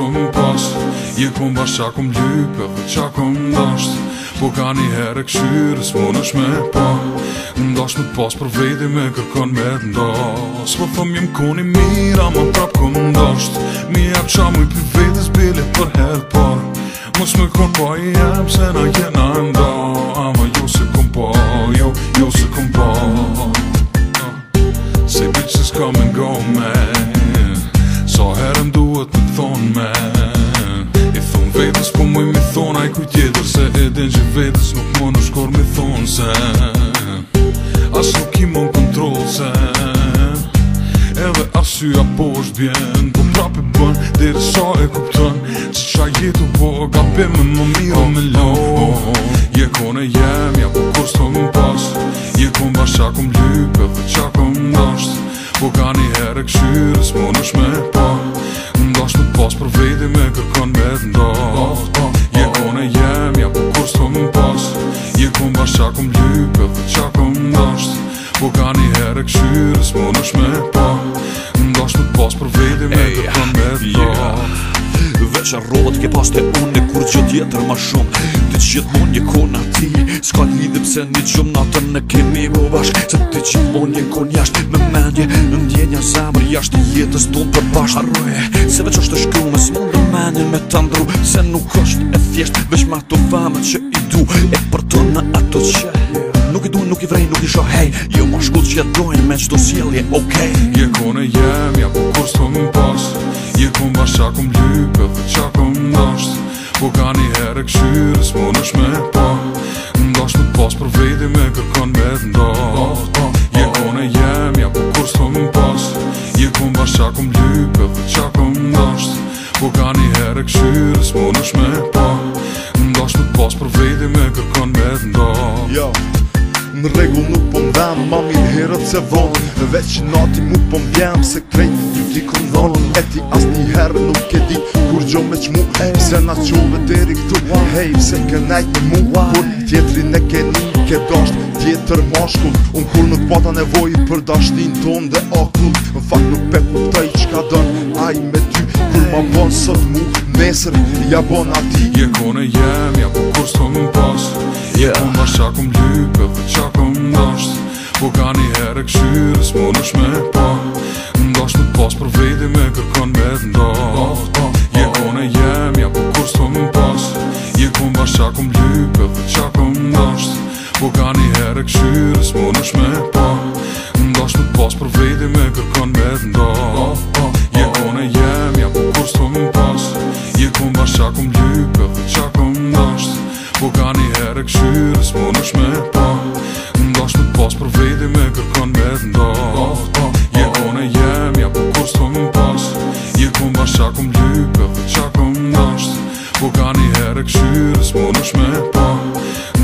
kom pas Je kom bas qa kom lype dhe qa kom dasht Po ka një herë këshyre s'mo nësh me pa Ndash më pas për vedi me kërkon me të ndas Po thëm jem koni mira ma prap kom dasht Mi jep qa muj për vedi s'bili për herë par Mos më kon pa i jep se na jena nda thonë me I thonë vetës, po mëj mi thonë a i kuj tjetër Se e në që vetës nuk më në shkor mi thonë se As nuk i më në kontrolë se Edhe asyja po është bjen Po prapë i bënë, dhe rësa e kuptën Që qa jetu po, ka për më mirë me lo Je kone jemi, ja po kur së të më për ty për të qa këm dasht Po ka një herë këshyres më po nësh me pa Më të pas për vedi me të këm me ta yeah. Veç arrodhët ke pas të une kur që tjetër ma shumë Ti që jetë mon një kona ti Ska dhe pse një qumë natën në kemi më bashkë Se të që jetë mon një kon jashtë me mendje Në ndjenja zemër jashtë jetës ton për bashkë Arruje, se veç është të shkru me smundë Menin të ndru Vesh ma të famët që i du E për tonë në ato që nuk i vrej, nuk i shoh hej Jo më shkut që jetë dojnë me qdo s'jelje, okej okay. Je kone në jem, ja po kur s'po më pas Je kone në bashkë qakum dhe qakum dasht Po ka një herë këshyrës, më po me pa Në me më pas për vedi me kërkon me të ndasht në regull nuk po më dham Ma herët se vonë Veq në ati mu po më bjam Se krejt ty ti këm dhonë E ti as një herë nuk e di Kur gjo me që mu Se na qove deri këtu Hej se ke najt në mu Kur tjetëri në ke një ke dosht Tjetër moshkull Unë kur nuk pata nevoj për dashtin ton dhe akull Në fakt nuk pe ku pëtaj që ka dënë Aj me ty Kur ma vonë sot mu Nesër ja bon ati Je kone jem ja po kur s'ko më dash me pa po, Ndash të pas për vejdi me kërkon me të ndash Je kone jem, ja po kur s'po më pas Je kone bashar kom lype dhe qa kom ndash Po ka një herë këshyre s'po nësh me pa Ndash të pas për vejdi me kërkon me të ndash Je kone jem, ja po kur s'po më pas Je kone bashar kom lype dhe qa kom ndash Po ka një herë këshyre s'po nësh me pa po, pas për vedi me kërkon me të ndas Je kone jem, ja po kur s'po më pas Je kone ba shakum lype dhe qakum nasht Po ka një herë këshyre s'po nësh me pa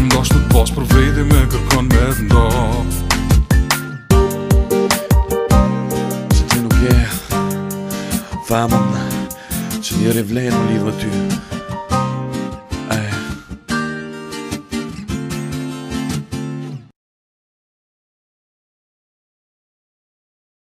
Ndash të pas për vedi me kërkon me të ndas Se ti nuk je Famën Që njëri vlenë në lidhë të ty